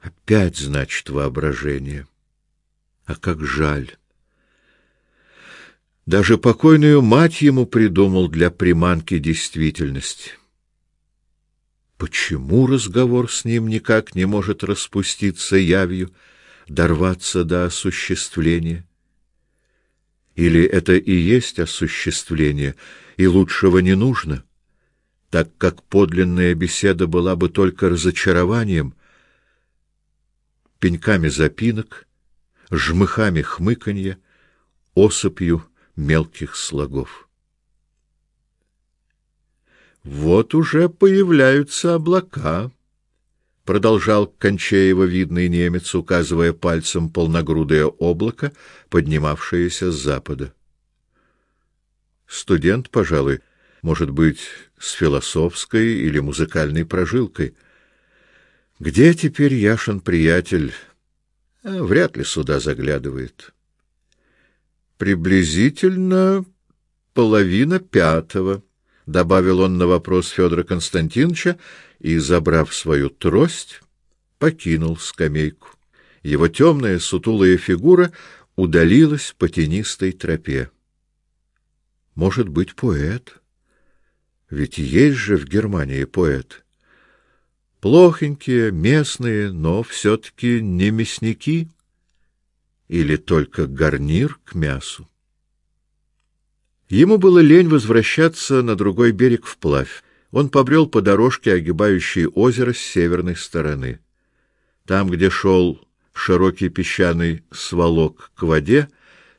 Опять, значит, воображение. А как жаль. Даже покойную мать ему придумал для приманки действительности. Почему разговор с ним никак не может распуститься явью, дорваться до осуществления? Или это и есть осуществление, и лучшего не нужно, так как подлинная беседа была бы только разочарованием, пеньками запинок, жмыхами хмыканья, осыпью мелких слогов. Вот уже появляются облака, продолжал Кончеева видный немец, указывая пальцем полногрудое облако, поднимавшееся с запада. Студент, пожалуй, может быть, с философской или музыкальной прожилкой. Где теперь Яшин приятель? А, вряд ли сюда заглядывает. Приблизительно половина пятого, добавил он на вопрос Федора Константиновича и, забрав свою трость, покинул скамейку. Его темная сутулая фигура удалилась по тенистой тропе. Может быть, поэт? Ведь есть же в Германии поэт. Плохенькие, местные, но все таки не мясники или только гарнир к мясу. Ему было лень возвращаться на другой берег вплавь. Он побрел по дорожке, огибающей озеро с северной стороны. Там, где шел широкий песчаный свалок к воде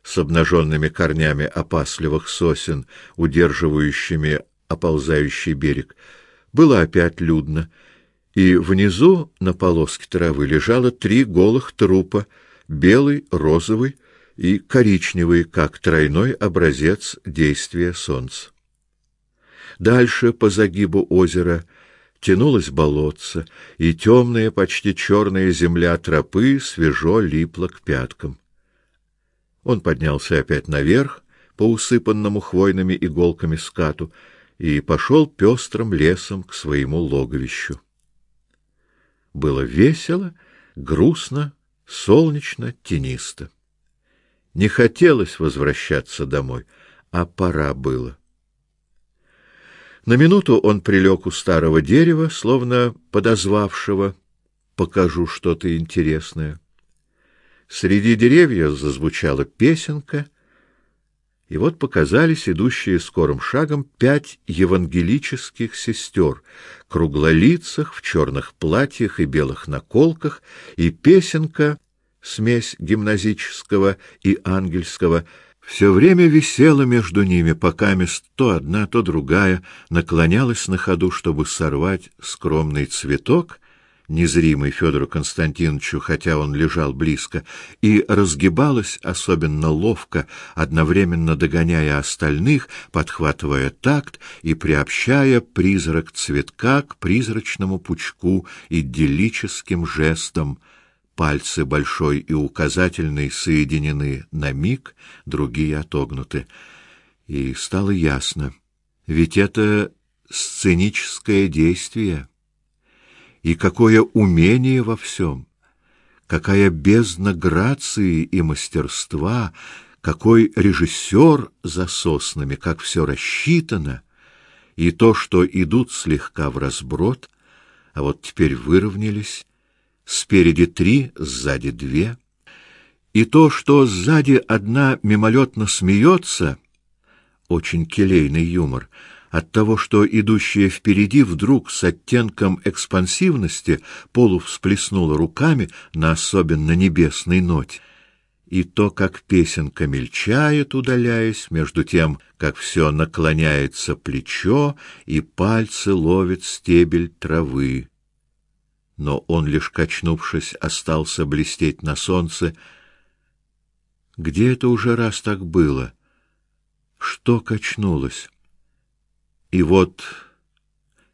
с обнаженными корнями опасливых сосен, удерживающими оползающий берег, было опять людно, и внизу на полоске травы лежало три голых трупа белый, розовый и коричневый, как тройной образец действия солнца. Дальше по загибу озера тянулось болотце, и темная, почти черная земля тропы свежо липла к пяткам. Он поднялся опять наверх по усыпанному хвойными иголками скату и пошел пестрым лесом к своему логовищу. Было весело, грустно солнечно, тенисто. Не хотелось возвращаться домой, а пора было. На минуту он прилег у старого дерева, словно подозвавшего «покажу что-то интересное». Среди деревьев зазвучала песенка — и вот показались идущие скорым шагом пять евангелических сестер, круглолицых в черных платьях и белых наколках, и песенка, смесь гимназического и ангельского, все время висела между ними, пока мест то одна, то другая наклонялась на ходу, чтобы сорвать скромный цветок — незримой Федору Константиновичу, хотя он лежал близко, и разгибалась особенно ловко, одновременно догоняя остальных, подхватывая такт и приобщая призрак цветка к призрачному пучку идиллическим жестом. Пальцы большой и указательный соединены на миг, другие отогнуты. И стало ясно, ведь это сценическое действие и какое умение во всем, какая бездна грации и мастерства, какой режиссер за соснами, как все рассчитано, и то, что идут слегка в разброд, а вот теперь выровнялись, спереди три, сзади две, и то, что сзади одна мимолетно смеется, очень келейный юмор — от того, что идущая впереди вдруг с оттенком экспансивности полувсплеснула руками на особенно небесной ноте, и то, как песенка мельчает, удаляясь, между тем, как все наклоняется плечо, и пальцы ловят стебель травы. Но он, лишь качнувшись, остался блестеть на солнце. Где это уже раз так было? Что качнулось? И вот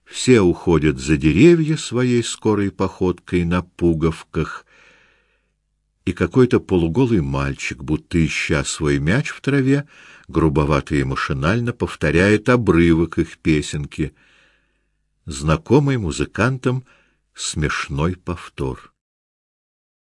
все уходят за деревья своей скорой походкой на пуговках, и какой-то полуголый мальчик, будто ища свой мяч в траве, грубовато и машинально повторяет обрывок их песенки, знакомый музыкантам смешной повтор.